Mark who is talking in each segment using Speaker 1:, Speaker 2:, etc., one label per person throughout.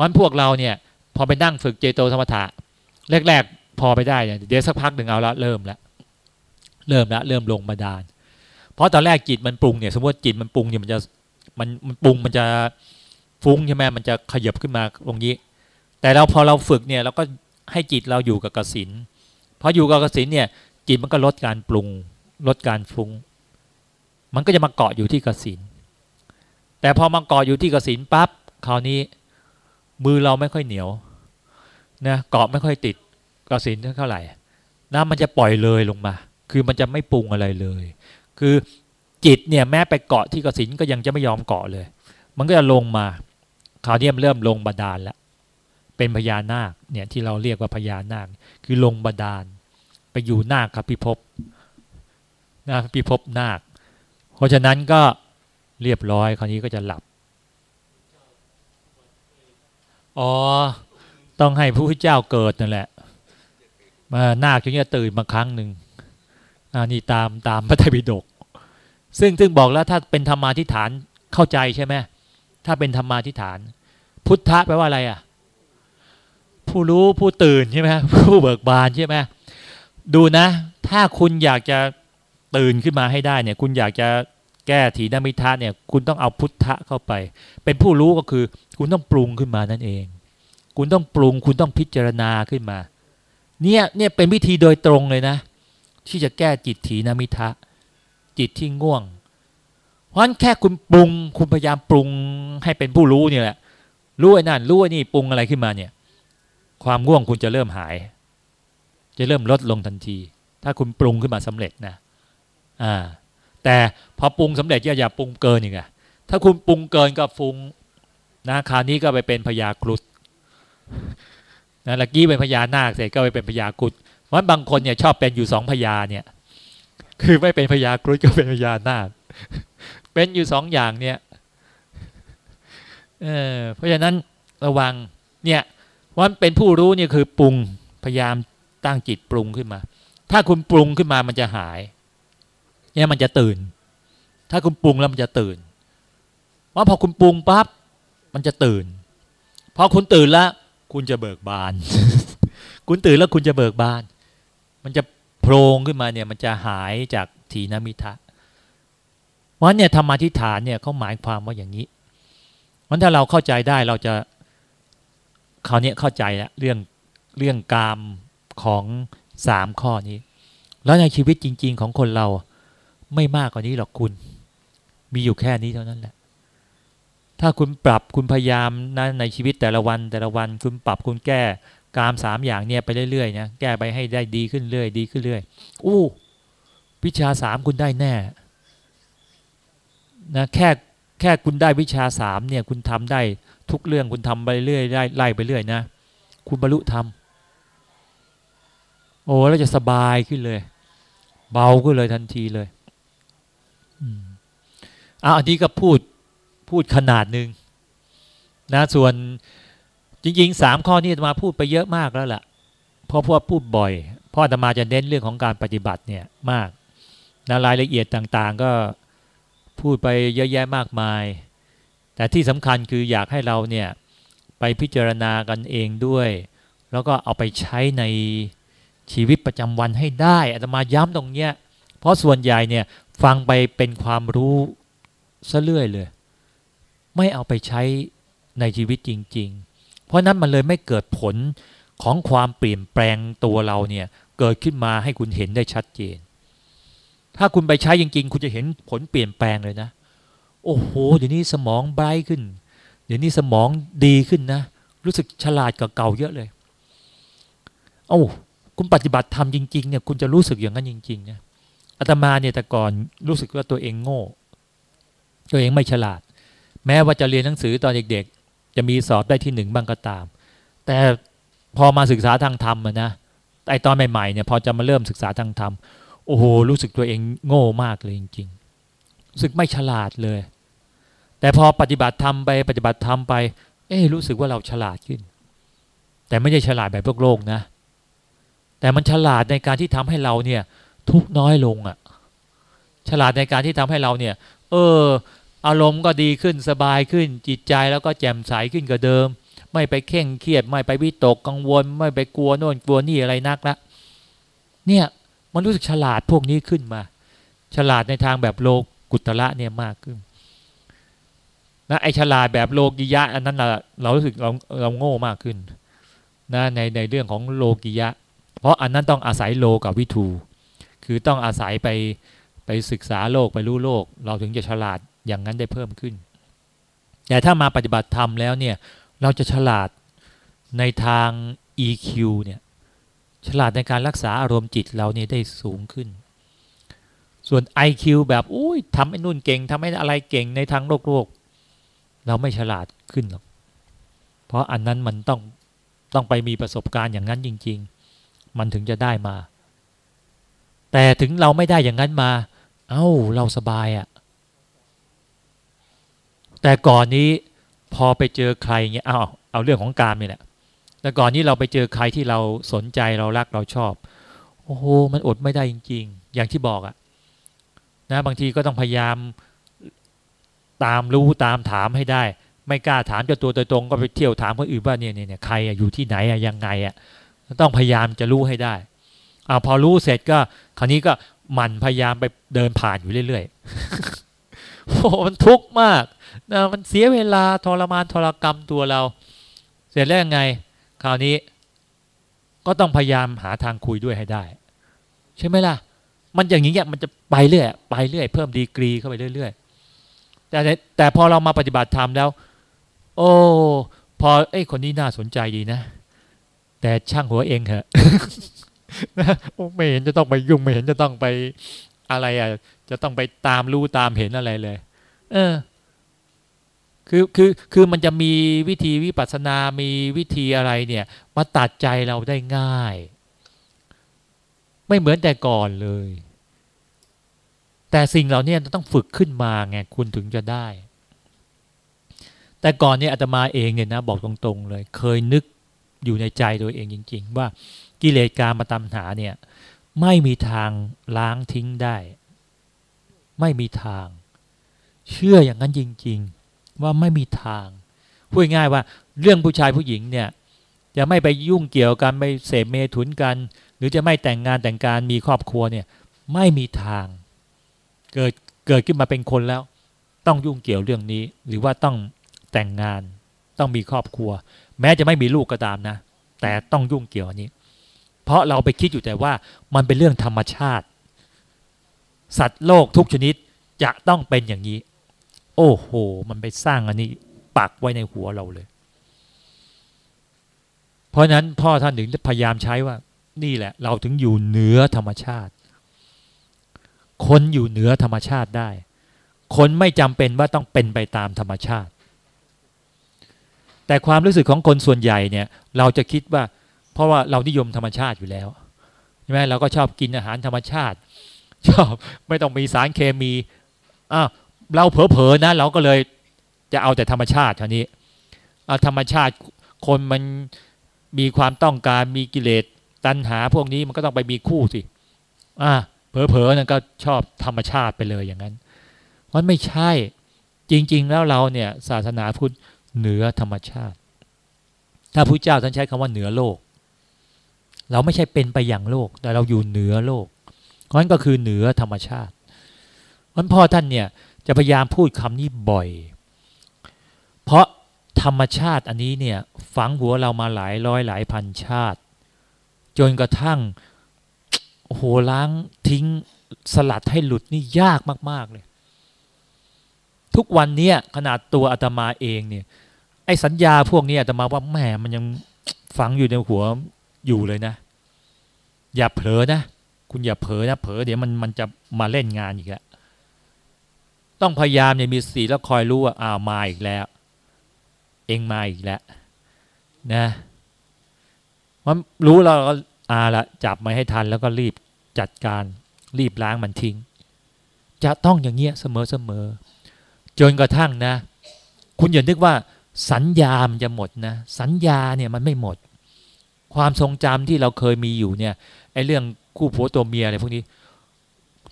Speaker 1: วันพวกเราเนี่ยพอไปนั่งฝึกเจโตสมถะแรกๆพอไปได้เนี่ยเดี๋ยวสักพักหนึ่งเอาละเริ่มละเริ่มละเริ่มลงบาดาลเพราะตอนแรกจิตมันปรุงเนี่ยสมมติจิตมันปรุงเนี่ยมันจะมันมันปรุงมันจะฟุ้งใช่ไหมมันจะขยับขึ้นมาตรงนี้ แต่เราพอเราฝึกเนี่ยเราก็ให้จิตเราอยู่กับกสินพออยู่กับกสินเนี่ยจิตมันก็ลดการปรุงลดการฟุ้ง มันก็จะมาเกาะอยู่ที่กสินแต่พอมาเกาะอยู่ที่กสินปั๊บคราวนี้ มือเราไม่ค่อยเหนียวนะเกาะไม่ค่อยติดกระสินเท่าไหร่น้ำมันจะปล่อยเลยลงมา คือมันจะไม่ปรุงอะไรเลย คือจิตเนี่ยแม้ไปเกาะที่กระสินก็ยังจะไม่ยอมเกาะเลย มันก็จะลงมาคราวนี้มันเริ่มลงบาดาลแล้วเป็นพญานาคเนี่ยที่เราเรียกว่าพญานาค คือลงบาดาล ไปอยู่นาคครับพิภพนาคพิภพนาค เพราะฉะนั้นก็เรียบร้อยคราวนี้ก็จะหลับ อ๋อ ต้องให้พระพุทธเจ้าเกิดนั่นแหละ มานาคจึงจะตื่นมาครั้งหนึ่งอ่านี่ตามตามพระไตรปิฎกซึ่งซึ่งบอกแล้วถ้าเป็นธรรมาทิฏฐานเข้าใจใช่ไหมถ้าเป็นธรรมาทิฏฐาน พุทธะแปลว่าอะไรอะ ผู้รู้ผู้ตื่นใช่ไหมผู้เบิกบานใช่ไหมดูนะ ถ้าคุณอยากจะตื่นขึ้นมาให้ได้เนี่ย คุณอยากจะ แก้ถีนมิทะเนี่ยคุณต้องเอาพุทธะเข้าไป เป็นผู้รู้ก็คือ คุณต้องปรุงขึ้นมานั่นเอง คุณต้องปรุง คุณต้องพิจารณาขึ้นมา เนี่ยเนี่ยเป็นวิธีโดยตรงเลยนะ ที่จะแก้จิตถีนมิทะ จิตที่ง่วง เพราะฉะนั้นแค่คุณปรุง คุณพยายามปรุงให้เป็นผู้รู้เนี่ยแหละรู้ไอ้นั่นรู้ไอ้นี่ปรุงอะไรขึ้นมาเนี่ย ความง่วงคุณจะเริ่มหาย จะเริ่มลดลงทันที ถ้าคุณปรุงขึ้นมาสำเร็จนะ อ่า แต่พอปรุงสำเร็จอย่าอย่าปรุงเกินอีกอะถ้าคุณปรุงเกินก็ฟุงนะคราวนี้ก็ไปเป็นพญาครุฑนะลักกี้เป็นพญานาคเสร็จก็ไปเป็นพญาครุฑเพราะบางคนเนี่ยชอบเป็นอยู่สองพญาเนี่ย คือไม่เป็นพญาครุฑก็เป็นพญานาค เป็นอยู่สองอย่างเนี่ยเออเพราะฉะนั้นระวังเนี่ยว่าเป็นผู้รู้เนี่ยคือปรุงพยายามตั้งจิตปรุงขึ้นมา ถ้าคุณปรุงขึ้นมามันจะหาย เนี่ยมันจะตื่น ถ้าคุณปรุงแล้วมันจะตื่นว่าพอคุณปรุงปั๊บมันจะตื่นพอคุณตื่นแล้ว คุณจะเบิกบาน คุณตื่นแล้วคุณจะเบิกบาน มันจะโพรงขึ้นมาเนี่ย มันจะหายจากทีนมิทะวันเนี่ยธรรมาทิฏฐานเนี่ยเขาหมายความว่าอย่างนี้วันถ้าเราเข้าใจได้เราจะคราวนี้เข้าใจแล้วเรื่องเรื่องกามของสามข้อนี้ แล้วในชีวิตจริง ๆ ของคนเรา ไม่มากกว่านี้หรอกคุณ มีอยู่แค่นี้เท่านั้นแหละ ถ้าคุณปรับคุณพยายามนะในชีวิตแต่ละวันแต่ละวันคุณปรับคุณแก้กามสามอย่างเนี่ยไปเรื่อยๆนะแก้ไปให้ได้ดีขึ้นเรื่อยดีขึ้นเรื่อยอู้วิชาสามคุณได้แน่นะแค่แค่คุณได้วิชาสามเนี่ยคุณทำได้ทุกเรื่องคุณทำไปเรื่อยได้ไล่ไปเรื่อยนะ คุณบรรลุธรรมโอ้แล้วจะสบายขึ้นเลย เบาขึ้นเลยทันทีเลย อ่าอันนี้ก็พูดพูดขนาดหนึ่งนะส่วนจริงๆสามข้อนี้มาพูดไปเยอะมากแล้วล่ะเพราะพวกพูดบ่อยพ่อธรรมาจะเน้นเรื่องของการปฏิบัติเนี่ยมากนะรายละเอียดต่างๆ ก็พูดไปเยอะแยะมากมาย แต่ที่สำคัญคืออยากให้เราเนี่ยไปพิจารณากันเองด้วย แล้วก็เอาไปใช้ในชีวิตประจำวันให้ได้อาตมาย้ำตรงเนี้ยเพราะส่วนใหญ่เนี่ย ฟังไปเป็นความรู้ซะเรื่อยเลย ไม่เอาไปใช้ในชีวิตจริง ๆ เพราะนั้นมันเลยไม่เกิดผลของความเปลี่ยนแปลงตัวเราเนี่ยเกิดขึ้นมาให้คุณเห็นได้ชัดเจน ถ้าคุณไปใช้จริง ๆ คุณจะเห็นผลเปลี่ยนแปลงเลยนะ โอ้โหเดี๋ยวนี้สมองไบรขึ้น เดี๋ยวนี้สมองดีขึ้นนะ รู้สึกฉลาดกว่าเก่าเยอะเลย เอา้าคุณปฏิบัติทำจริง ๆ เนี่ย คุณจะรู้สึกอย่างนั้นจริง ๆ นะ อาตมาเนี่ยแต่ก่อนรู้สึกว่าตัวเองโง่ ตัวเองไม่ฉลาด แม้ว่าจะเรียนหนังสือตอนเด็กๆ จะมีสอบได้ที่หนึ่งบ้างก็ตาม แต่พอมาศึกษาทางธรรมนะไอตอนใหม่ๆเนี่ยพอจะมาเริ่มศึกษาทางธรรมโอ้โหรู้สึกตัวเองโง่มากเลยจริงๆรู้สึกไม่ฉลาดเลย แต่พอปฏิบัติธรรมไปปฏิบัติธรรมไป เอ้รู้สึกว่าเราฉลาดขึ้น แต่ไม่ใช่ฉลาดแบบโลกโลกนะ แต่มันฉลาดในการที่ทำให้เราเนี่ย ทุกน้อยลงอะ่ะ ฉลาดในการที่ทำให้เราเนี่ย เออ อารมณ์ก็ดีขึ้นสบายขึ้นจิตใจแล้วก็แจ่มใสขึ้นกว่าเดิม ไม่ไปเข่งเครียด ไม่ไปวิตกกังวล ไม่ไปกลัวโน่นกลัวนี่อะไรนักละเนี่ยมันรู้สึกฉลาดพวกนี้ขึ้นมา ฉลาดในทางแบบโลกุตระเนี่ยมากขึ้นนะไอฉลาดแบบโลกิยะ อันนั้นเราเรารู้สึกเราเราโง่มากขึ้นนะในในเรื่องของโลกิยะ เพราะอันนั้นต้องอาศัยโลกับวิทู คือต้องอาศัยไปไปศึกษาโลกไปรู้โลก เราถึงจะฉลาดอย่างนั้นได้เพิ่มขึ้น แต่ถ้ามาปฏิบัติธรรมแล้วเนี่ยเราจะฉลาดในทาง EQ เนี่ยฉลาดในการรักษาอารมณ์จิตเราเนี่ยได้สูงขึ้น ส่วน IQ แบบอุ้ยทำไอ้นู่นเก่งทำไอ้อะไรเก่งในทางโลกโลกเราไม่ฉลาดขึ้นหรอก เพราะอันนั้นมันต้องต้องไปมีประสบการณ์อย่างนั้นจริง ๆ มันถึงจะได้มา แต่ถึงเราไม่ได้อย่างนั้นมา เอา้าเราสบายอะ่ะ แต่ก่อนนี้พอไปเจอใครเงี้ยเอาเอาเรื่องของการนี่แหละแต่ก่อนนี้เราไปเจอใครที่เราสนใจเรารักเราชอบ โอ้โหมันอดไม่ได้จริง ๆ อย่างที่บอกอะนะบางทีก็ต้องพยายามตามรู้ตามถามให้ได้ ไม่กล้าถามจ้าตัวตรงก็ไปเที่ยวถามคนอื่นว่าเนี่ยเนี่ยใครอะอยู่ที่ไหนอะยังไงอะต้องพยายามจะรู้ให้ได้ อ่าพอรู้เสร็จก็คราวนี้ก็หมั่นพยายามไปเดินผ่านอยู่เรื่อยๆโอ้มันทุกข์มากนะมันเสียเวลาทรมานทรกรรมตัวเรา เสร็จแล้วยังไง คราวนี้ ก็ต้องพยายามหาทางคุยด้วยให้ได้ ใช่ไหมล่ะ มันอย่างนี้มันจะไปเรื่อยไปเรื่อยเพิ่มดีกรีเข้าไปเรื่อยๆแต่แต่พอเรามาปฏิบัติธรรมแล้ว โอ้พอไอ้คนนี้น่าสนใจดีนะ แต่ช่างหัวเองเหอะ ไม่เห็นจะต้องไปยุ่งไม่เห็นจะต้องไปอะไรอะ จะต้องไปตามรู้ตามเห็นอะไรเลย เออ คือคือคือมันจะมีวิธีวิปัสสนา มีวิธีอะไรเนี่ย มาตัดใจเราได้ง่าย ไม่เหมือนแต่ก่อนเลย แต่สิ่งเหล่านี้ต้องฝึกขึ้นมาไงคุณถึงจะได้ แต่ก่อนเนี่ยอาตมาเองเนี่ยนะ บอกตรงๆเลย เคยนึก อยู่ในใจตัวเองจริง ๆ ว่ากิเลสการมาตามหาเนี่ยไม่มีทางล้างทิ้งได้ ไม่มีทาง เชื่ออย่างนั้นจริง ๆ ว่าไม่มีทาง พูดง่ายว่าเรื่องผู้ชายผู้หญิงเนี่ยจะไม่ไปยุ่งเกี่ยวกันไม่เสพเมถุนกัน หรือจะไม่แต่งงานแต่งการมีครอบครัวเนี่ยไม่มีทาง เกิดเกิดขึ้นมาเป็นคนแล้ว ต้องยุ่งเกี่ยวเรื่องนี้ หรือว่าต้องแต่งงานต้องมีครอบครัว แม้จะไม่มีลูกก็ตามนะ แต่ต้องยุ่งเกี่ยวอันนี้ เพราะเราไปคิดอยู่แต่ว่ามันเป็นเรื่องธรรมชาติ สัตว์โลกทุกชนิดจะต้องเป็นอย่างนี้ โอ้โห มันไปสร้างอันนี้ปักไว้ในหัวเราเลย เพราะนั้นพ่อท่านถึงพยายามใช้ว่า นี่แหละ เราถึงอยู่เหนือธรรมชาติ คนอยู่เหนือธรรมชาติได้ คนไม่จำเป็นว่าต้องเป็นไปตามธรรมชาติ แต่ความรู้สึกของคนส่วนใหญ่เนี่ย เราจะคิดว่า เพราะว่าเรานิยมธรรมชาติอยู่แล้วใช่ไหมเราก็ชอบกินอาหารธรรมชาติ ชอบไม่ต้องมีสารเคมีอ้าวเราเผลอๆนะ เราก็เลยจะเอาแต่ธรรมชาติเท่านี้เอาธรรมชาติคนมันมีความต้องการมีกิเลสตัณหาพวกนี้มันก็ต้องไปมีคู่สิอ่าเผลอๆนั่นก็ชอบธรรมชาติไปเลยอย่างนั้นมันไม่ใช่จริง ๆ แล้วเราเนี่ยศาสนาพุทธ เหนือธรรมชาติ ถ้าพระเจ้าท่านใช้คำว่าเหนือโลก เราไม่ใช่เป็นไปอย่างโลก แต่เราอยู่เหนือโลกเพราะนั้นก็คือเหนือธรรมชาติมันพ่อท่านเนี่ยจะพยายามพูดคำนี้บ่อย เพราะธรรมชาติอันนี้เนี่ยฝังหัวเรามาหลายร้อยหลายพันชาติ จนกระทั่งโอ้โหล้างทิ้งสลัดให้หลุดนี่ยากมาก ๆ เลย ทุกวันนี้ขนาดตัวอาตมาเองเนี่ย ไอ้สัญญาพวกนี้อาตมาว่าแหมมันยังฝังอยู่ในหัวอยู่เลยนะ อย่าเผลอนะ คุณอย่าเผลอนะเผลอเดี๋ยวมันมันจะมาเล่นงานอีกแล้วต้องพยายามเนี่ยมีสีแล้วคอยรู้ว่าอ้าวมาอีกแล้ว เองมาอีกแล้วนะมันรู้เราก็อาละจับมาให้ทันแล้วก็รีบจัดการรีบล้างมันทิ้ง จะต้องอย่างเงี้ยเสมอเสมอจนกระทั่งนะ คุณอย่านึกว่า สัญญามันจะหมดนะ สัญญาเนี่ยมันไม่หมด ความทรงจำที่เราเคยมีอยู่เนี่ยไอ้เรื่องคู่ผัวตัวเมียอะไรพวกนี้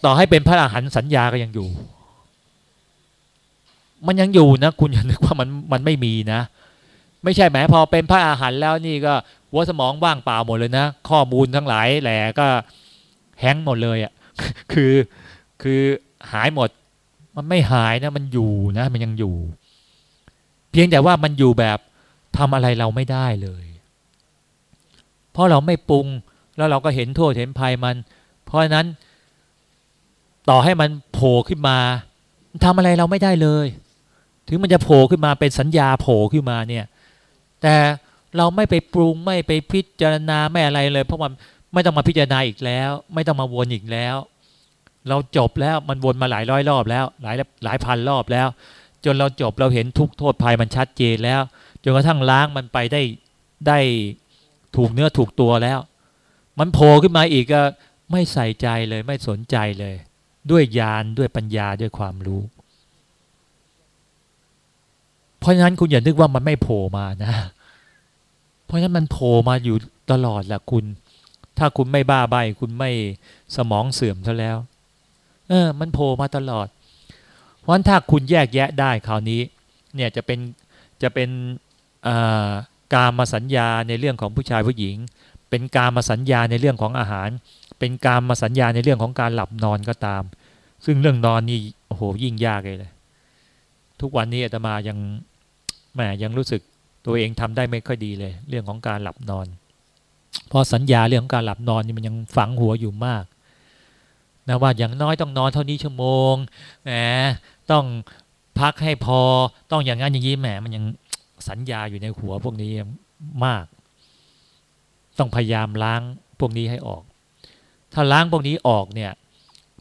Speaker 1: ต่อให้เป็นพระอรหันต์สัญญาก็ยังอยู่ มันยังอยู่นะ คุณอย่านึกว่ามันมันไม่มีนะ ไม่ใช่แหมพอเป็นพระอาหารแล้วนี่ก็หัวสมองว่างเปล่าหมดเลยนะ ข้อมูลทั้งหลายแหล่ก็แฮงหมดเลยอะ่ะคือคือหายหมด มันไม่หายนะ มันอยู่นะ มันยังอยู่ พียงแต่ว่ามันอยู่แบบทำอะไรเราไม่ได้เลย เพราะเราไม่ปรุงแล้วเราก็เห็นโทษเห็นภัยมัน เพราะนั้น ต่อให้มันโผล่ขึ้นมาทำอะไรเราไม่ได้เลย ถึงมันจะโผล่ขึ้นมาเป็นสัญญาโผล่ขึ้นมาเนี่ย แต่เราไม่ไปปรุงไม่ไปพิจารณาไม่อะไรเลย เพราะมันไม่ต้องมาพิจารณาอีกแล้ว ไม่ต้องมาวนอีกแล้ว เราจบแล้วมันวนมาหลายร้อยรอบแล้ว หลายหลายพันรอบแล้ว จนเราจบเราเห็นทุกโทษภัยมันชัดเจนแล้วจนกระทั่งล้างมันไปได้ได้ถูกเนื้อถูกตัวแล้ว มันโผล่ขึ้นมาอีกก็ไม่ใส่ใจเลยไม่สนใจเลย ด้วยญาณด้วยปัญญาด้วยความรู้ เพราะฉะนั้นคุณอย่านึกว่ามันไม่โผล่มานะ เพราะฉะนั้นมันโผล่มาอยู่ตลอดแหละคุณ ถ้าคุณไม่บ้าใบคุณไม่สมองเสื่อมซะแล้ว เออ มันโผล่มาตลอด เพราะฉะนั้นถ้าคุณแยกแยะได้คราวนี้เนี่ยจะเป็นจะเป็นการมาสัญญาในเรื่องของผู้ชายผู้หญิง เป็นการมาสัญญาในเรื่องของอาหาร เป็นการมาสัญญาในเรื่องของการหลับนอนก็ตาม ซึ่งเรื่องนอนนี่โอ้โหยิ่งยากเลยทุกวันนี้อาตมายังแหมยังรู้สึกตัวเองทำได้ไม่ค่อยดีเลย เรื่องของการหลับนอน เพราะสัญญาเรื่องของการหลับนอนนี่มันยังฝังหัวอยู่มาก นะว่าอย่างน้อยต้องนอนเท่านี้ชั่วโมงแหมต้องพักให้พอต้องอย่างนั้นอย่างนี้แหมมันยังสัญญาอยู่ในหัวพวกนี้มาก ต้องพยายามล้างพวกนี้ให้ออก ถ้าล้างพวกนี้ออกเนี่ย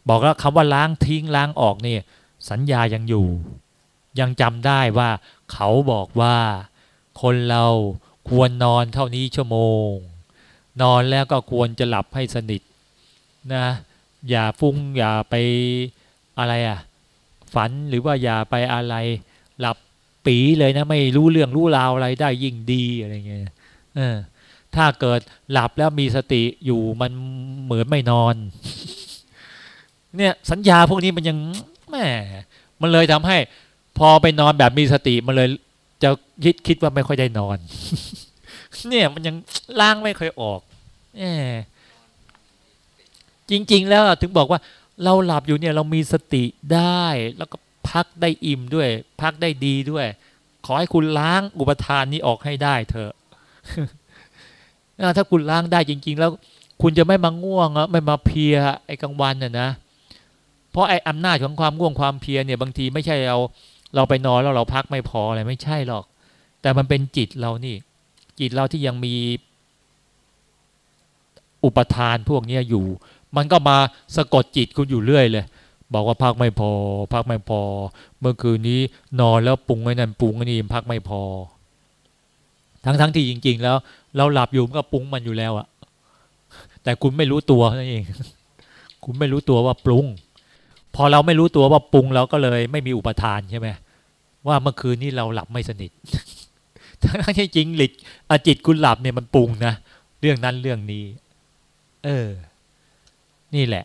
Speaker 1: บอกแล้วคำว่าล้างทิ้งล้างออกเนี่ยสัญญายังอยู่ ยังจำได้ว่า เขาบอกว่า คนเราควรนอนเท่านี้ชั่วโมง นอนแล้วก็ควรจะหลับให้สนิทนะ อย่าฟุ้งอย่าไปอะไรอะ ฝันหรือว่าอย่าไปอะไร หลับปีเลยนะ ไม่รู้เรื่องรู้ราวอะไรได้ยิ่งดีอะไรเงี้ยเออถ้าเกิดหลับแล้วมีสติอยู่มันเหมือนไม่นอน เนี่ยสัญญาพวกนี้มันยังแหมมันเลยทำให้ พอไปนอนแบบมีสติมันเลยจะคิดคิดว่าไม่ค่อยได้นอน เนี่ยมันยังล้างไม่ค่อยออกแหม จริง ๆ แล้วถึงบอกว่าเราหลับอยู่เนี่ยเรามีสติได้ แล้วก็พักได้อิ่มด้วย พักได้ดีด้วย ขอให้คุณล้างอุปทานนี้ออกให้ได้เถอะถ้าคุณล้างได้จริง ๆ แล้ว คุณจะไม่มาง่วงไม่มาเพียไอ้กลางวันน่ะนะ เพราะไอ้อำนาจของความง่วงความเพียเนี่ย บางทีไม่ใช่เราเราไปนอนแล้วเราพักไม่พออะไรไม่ใช่หรอก แต่มันเป็นจิตเรานี่ จิตเราที่ยังมีอุปทานพวกนี้อยู่ มันก็มาสะกดจิตคุณอยู่เรื่อยเลย บอกว่าพักไม่พอ พักไม่พอ เมื่อคืนนี้นอนแล้วปรุงไว้นั่นปรุงไอ้นี่พักไม่พอ ทั้งทั้งที่จริง ๆ แล้ว เราหลับอยู่มันก็ปรุงมันอยู่แล้วอะแต่คุณไม่รู้ตัวนั่นเอง คุณไม่รู้ตัวว่าปรุง พอเราไม่รู้ตัวว่าปรุงเราก็เลยไม่มีอุปทานใช่ไหมว่าเมื่อคืนนี้เราหลับไม่สนิท ทั้งที่จริงหลิกอจิตคุณหลับเนี่ยมันปรุงนะ เรื่องนั้นเรื่องนี้ เออ นี่แหละ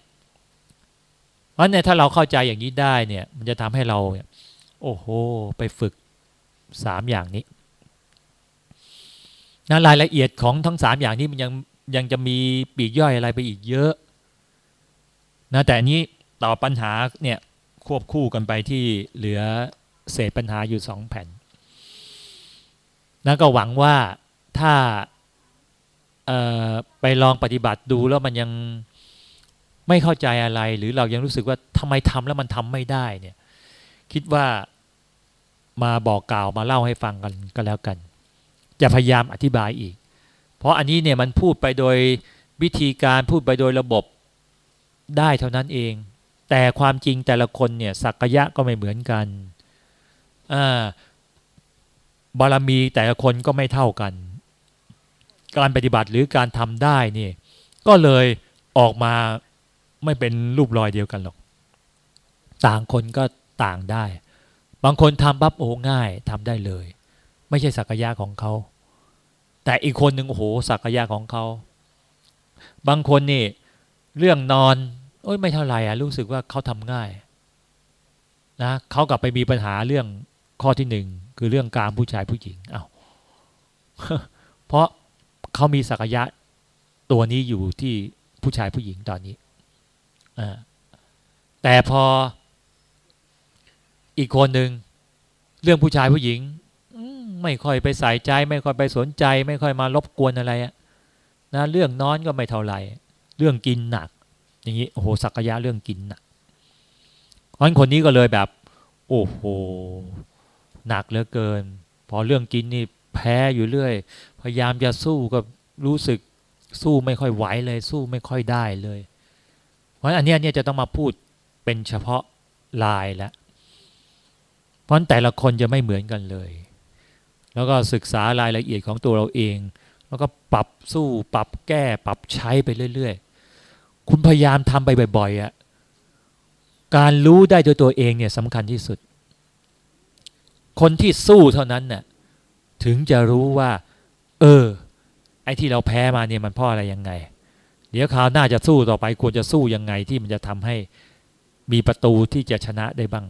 Speaker 1: เพราะเนี่ยถ้าเราเข้าใจอย่างนี้ได้เนี่ย มันจะทำให้เราโอ้โห ไปฝึกสามอย่างนี้นะรายละเอียดของทั้งสามอย่างนี้มันยังยังจะมีปีกย่อยอะไรไปอีกเยอะนะแต่อันนี้ต่อปัญหาเนี่ยควบคู่กันไปที่เหลือเศษปัญหาอยู่สองแผ่นนะก็หวังว่าถ้าไปลองปฏิบัติดูแล้วมันยัง ไม่เข้าใจอะไร หรือเรายังรู้สึกว่าทำไมทำแล้วมันทำไม่ได้เนี่ย คิดว่ามาบอกกล่าวมาเล่าให้ฟังกันก็แล้วกัน จะพยายามอธิบายอีก เพราะอันนี้เนี่ยมันพูดไปโดยวิธีการพูดไปโดยระบบได้เท่านั้นเอง แต่ความจริงแต่ละคนเนี่ยสักยะก็ไม่เหมือนกันบารมีแต่ละคนก็ไม่เท่ากัน การปฏิบัติหรือการทำได้นี่ก็เลยออกมา ไม่เป็นรูปรอยเดียวกันหรอก ต่างคนก็ต่างได้ บางคนทำปั๊บโอ้ง่ายทำได้เลย ไม่ใช่ศักยะของเขา แต่อีกคนหนึ่งโอ้โหศักยะของเขา บางคนนี่ เรื่องนอนโอ้ยไม่เท่าไหร่อะรู้สึกว่าเขาทำง่ายนะเขากลับไปมีปัญหาเรื่องข้อที่หนึ่งคือเรื่องการผู้ชายผู้หญิงเอา้าเพราะเขามีศักยะตัวนี้อยู่ที่ผู้ชายผู้หญิงตอนนี้ แต่พออีกคนหนึ่งเรื่องผู้ชายผู้หญิงไม่ค่อยไปใส่ใจ ไม่ค่อยไปสนใจ ไม่ค่อยมารบกวนอะไรนะเรื่องนอนก็ไม่เท่าไหร่ เรื่องกินหนัก อย่างนี้โอ้โหสักยะเรื่องกินหนักเพราะคนนี้ก็เลยแบบ โอ้โหหนักเหลือเกิน พอเรื่องกินนี่แพ้อยู่เรื่อย พยายามจะสู้ก็รู้สึกสู้ไม่ค่อยไหวเลย สู้ไม่ค่อยได้เลย เพราะอันนี้เนี่ยจะต้องมาพูดเป็นเฉพาะลายล้วเพราะแต่ละคนจะไม่เหมือนกันเลย แล้วก็ศึกษารายละเอียดของตัวเราเอง แล้วก็ปรับสู้ปรับแก้ ปรับใช้ไปเรื่อย ๆ คุณพยายามทำไปบ่อยๆอะการรู้ได้โดยตัวเองเนี่ยสำคัญที่สุด คนที่สู้เท่านั้นน่ะถึงจะรู้ว่า เออ ไอ้ที่เราแพ้มาเนี่ยมันเพราะอะไรยังไง เดี๋ยวคราวหน้าจะสู้ต่อไปควรจะสู้ยังไงที่มันจะทำให้มีประตูที่จะชนะได้บ้าง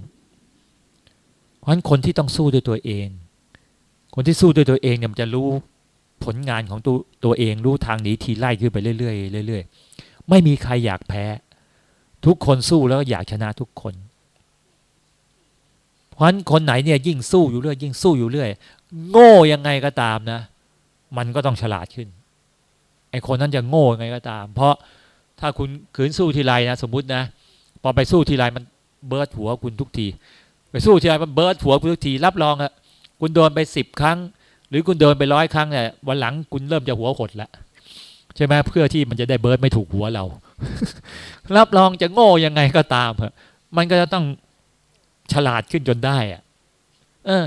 Speaker 1: เพราะฉะนั้นคนที่ต้องสู้ด้วยตัวเอง คนที่สู้ด้วยตัวเองเนี่ยมันจะรู้ผลงานของตัวตัวเองรู้ทางหนีทีไล่ขึ้นไปเรื่อยๆเรื่อยๆไม่มีใครอยากแพ้ ทุกคนสู้แล้วอยากชนะทุกคน เพราะฉะนั้นคนไหนเนี่ยยิ่งสู้อยู่เรื่อยยิ่งสู้อยู่เรื่อย โง่ยังไงก็ตามนะ มันก็ต้องฉลาดขึ้น ไอคนนั้นจะโง่ยังไงก็ตาม เพราะถ้าคุณขืนสู้ทีไรนะสมมุตินะพอไปสู้ทีไรมันเบิร์ดหัวคุณทุกที ไปสู้ทีไรมันเบิร์ดหัวคุณทุกทีรับรองอะคุณโดนไปสิบครั้ง หรือคุณโดนไปร้อยครั้งเนี่ยวันหลังคุณเริ่มจะหัวหดแล้วใช่ไหมเพื่อที่มันจะได้เบิร์ดไม่ถูกหัวเรา รับรองจะโง่ยังไงก็ตามเมันก็จะต้องฉลาดขึ้นจนได้อะเออ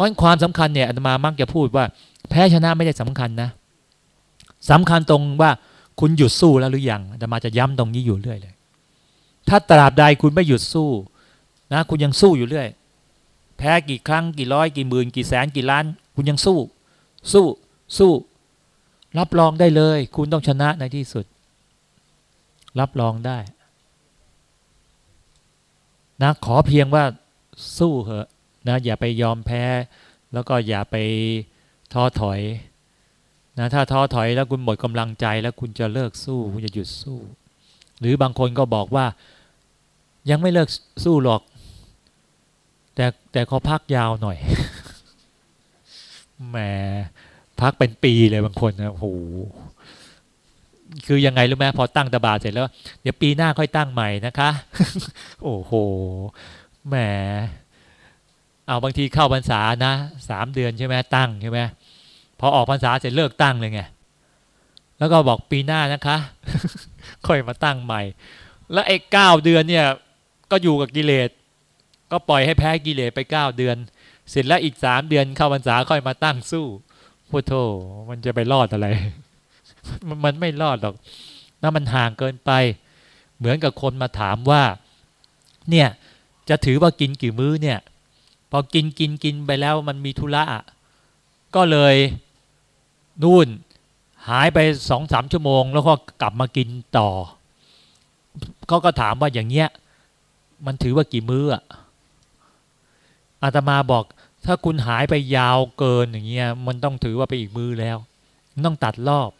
Speaker 1: ราะความสำคัญเนี่ยอาตมามักจะพูดว่า แพ้ชนะไม่ได้สำคัญนะ สำคัญตรงว่าคุณหยุดสู้แล้วหรือยังอาตมาจะย้ำตรงนี้อยู่เรื่อยเลย ถ้าตราบใดคุณไม่หยุดสู้นะคุณยังสู้อยู่เรื่อย แพ้กี่ครั้งกี่ร้อยกี่หมื่นกี่แสนกี่ล้าน คุณยังสู้ สู้สู้ รับรองได้เลย คุณต้องชนะในที่สุด รับรองได้นะขอเพียงว่าสู้เหอะนะอย่าไปยอมแพ้ แล้วก็อย่าไปท้อถอย นะถ้าท้อถอยแล้วคุณหมดกำลังใจ แล้วคุณจะเลิกสู้ คุณจะหยุดสู้ หรือบางคนก็บอกว่า ยังไม่เลิกสู้หรอก แต่แต่เขาพักยาวหน่อยแหมพักเป็นปีเลยบางคนนะโหคือยังไงรู้ไหมพอตั้งตบาเสร็จแล้ว เดี๋ยวปีหน้าค่อยตั้งใหม่นะคะ โอ้โหแหมเอาบางทีเข้าพรรษานะสามเดือนใช่ไหมตั้งใช่ไหม พอออกพรรษาเสร็จเลิกตั้งเลยไงแล้วก็บอกปีหน้านะคะ ค่อยมาตั้งใหม่ แล้วไอ้เก้าเดือนเนี่ย ก็อยู่กับกิเลส ก็ปล่อยให้แพ้กิเลสไปเก้าเดือน เสร็จแล้วอีกสามเดือนเข้าพรรษาค่อยมาตั้งสู้พุทโธมันจะไปรอดอะไร มันไม่รอดหรอกนั่นมันห่างเกินไป เหมือนกับคนมาถามว่า เนี่ย จะถือว่ากินกี่มื้อเนี่ย พอกินกินกินไปแล้วมันมีธุระก็เลย นู่นหายไปสองสามชั่วโมง แล้วก็กลับมากินต่อเขาก็ถามว่าอย่างเงี้ย มันถือว่ากี่มื้ออะอาตมาบอก ถ้าคุณหายไปยาวเกินอย่างเงี้ย มันต้องถือว่าไปอีกมือแล้ว ต้องตัดรอบ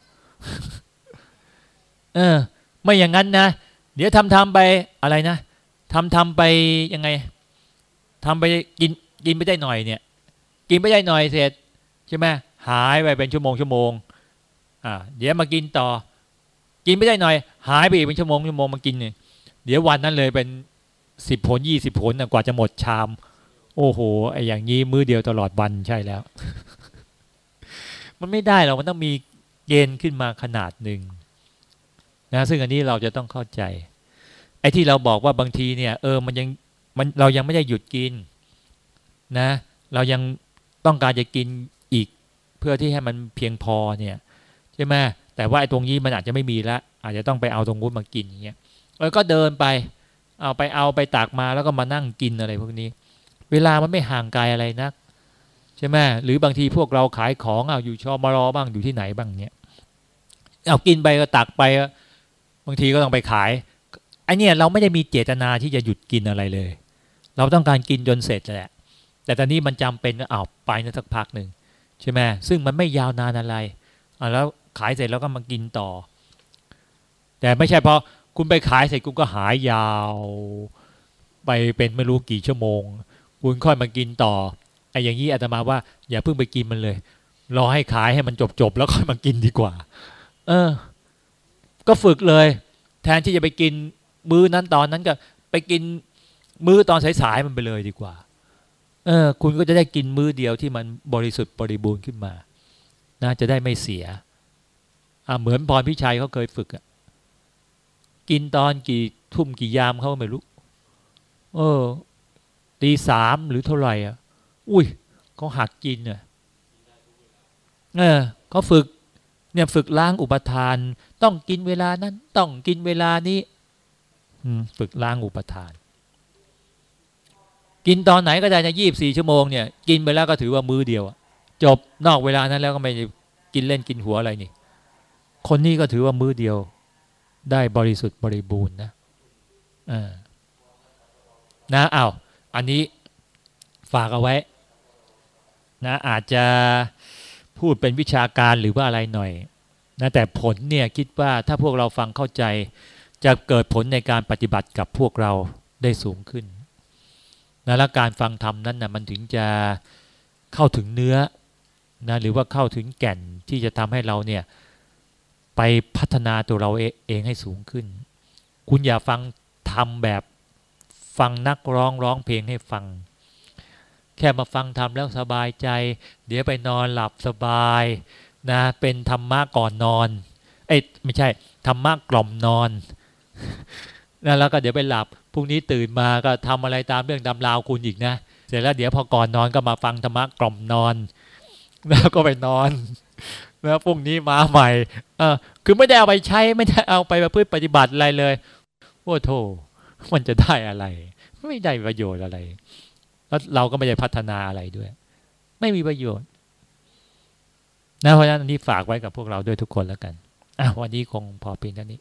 Speaker 1: เออ ไม่อย่างนั้นนะเดี๋ยวทำทำไปอะไรนะทำทำไปยังไงทำไปกินกินไม่ได้หน่อยเนี่ย กินไม่ได้หน่อยเสร็จใช่ไหม หายไปเป็นชั่วโมงชั่วโมงอ่าเดี๋ยวมากินต่อ กินไม่ได้หน่อย หายไปอีกเป็นชั่วโมงชั่วโมงมากินเนี่ยเดี๋ยววันนั้นเลยเป็นสิบผลยี่สิบผลกว่าจะหมดชาม โอ้โหไออย่างนี้มื้อเดียวตลอดวันใช่แล้ว มันไม่ได้หรอกมันต้องมีเกณฑ์ขึ้นมาขนาดหนึ่งนะซึ่งอันนี้เราจะต้องเข้าใจ ไอ้ที่เราบอกว่าบางทีเนี่ย เออมันยังมันเรายังไม่ได้หยุดกินนะ เรายังต้องการจะกิน เพื่อที่ให้มันเพียงพอเนี่ยใช่ไหมแต่ว่าไอ้ตรงนี้มันอาจจะไม่มีละอาจจะต้องไปเอาตรงนู้นมากินอย่างเงี้ยเออก็เดินไปเอาไปเอาไปตักมาแล้วก็มานั่งกินอะไรพวกนี้ เวลามันไม่ห่างไกลอะไรนักใช่ไหมหรือบางทีพวกเราขายของเอาอยู่ชอมารอบ้างอยู่ที่ไหนบ้างเนี้ยเอากินไปก็ตักไปบางทีก็ต้องไปขายไอเนี่ยเราไม่ได้มีเจตนาที่จะหยุดกินอะไรเลย เราต้องการกินจนเสร็จแหละแต่ตอนนี้มันจำเป็นก็เอาไปนะสักพักหนึ่ง ใช่ไหมซึ่งมันไม่ยาวนานอะไรอะแล้วขายเสร็จแล้วก็มากินต่อ แต่ไม่ใช่พอคุณไปขายเสร็จคุณก็หายยาว ไปเป็นไม่รู้กี่ชั่วโมง คุณค่อยมากินต่อไอ้อย่างนี้อาตมาว่า อย่าเพิ่งไปกินมันเลย รอให้ขายให้มันจบจบแล้วค่อยมากินดีกว่า เออ ก็ฝึกเลย แทนที่จะไปกินมื้อนั้นตอนนั้นก็ไปกินมื้อตอนสายๆมันไปเลยดีกว่า เออ คุณก็จะได้กินมื้อเดียวที่มันบริสุทธิ์บริบูรณ์ขึ้นมานะจะได้ไม่เสียอ่าเหมือนพรพิชัยเขาเคยฝึกอะกินตอนกี่ทุ่มกี่ยามเขาไม่รู้ เออตีสามหรือเท่าไหร่อะ อุ้ยเขาหักกินเนี่ยเออเขาฝึก เนี่ยฝึกล้างอุปทาน ต้องกินเวลานั้น ต้องกินเวลานี้ฝึกล้างอุปทาน กินตอนไหนก็ได้นะยี่บสี่ชั่วโมงเนี่ยกินไปแล้วก็ถือว่ามื้อเดียวจบนอกเวลานั้นแล้วก็ไม่กินเล่นกินหัวอะไรนี่ คนนี้ก็ถือว่ามื้อเดียว ได้บริสุทธิ์บริบูรณ์นะนะอ้าวอันนี้ฝากเอาไว้นะอาจจะพูดเป็นวิชาการหรือว่าอะไรหน่อยนะแต่ผลเนี่ยคิดว่าถ้าพวกเราฟังเข้าใจ จะเกิดผลในการปฏิบัติกับพวกเราได้สูงขึ้น นะและการฟังธรรมนั้นนะมันถึงจะเข้าถึงเนื้อนะหรือว่าเข้าถึงแก่นที่จะทำให้เราเนี่ยไปพัฒนาตัวเราเองให้สูงขึ้น คุณอย่าฟังธรรมแบบฟังนักร้องร้องเพลงให้ฟัง แค่มาฟังธรรมแล้วสบายใจ เดี๋ยวไปนอนหลับสบายนะเป็นธรรมะก่อนนอน เอ้ยไม่ใช่ธรรมะกล่อมนอน นะแล้วก็เดี๋ยวไปหลับพรุ่งนี้ตื่นมาก็ทำอะไรตามเรื่องตำราวคุณอีกนะ เสร็จแล้วเดี๋ยวพอก่อนนอนก็มาฟังธรรมะกล่อมนอน แล้วก็ไปนอนแล้วพรุ่งนี้มาใหม่เออคือไม่ได้เอาไปใช้ไม่ได้เอาไปประพฤติปฏิบัติอะไรเลยโอ้โธมันจะได้อะไร ไม่ได้ประโยชน์อะไร แล้วเราก็ไม่ได้พัฒนาอะไรด้วย ไม่มีประโยชน์นะเพราะฉะนั้นอันนี้ฝากไว้กับพวกเราด้วยทุกคนแล้วกันอะวันนี้คงพอเพียงเท่านี้